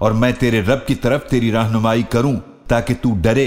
और मैं तेरे रब की तरफ़ तेरी रहनुमाई करूँ ताकि तू डरे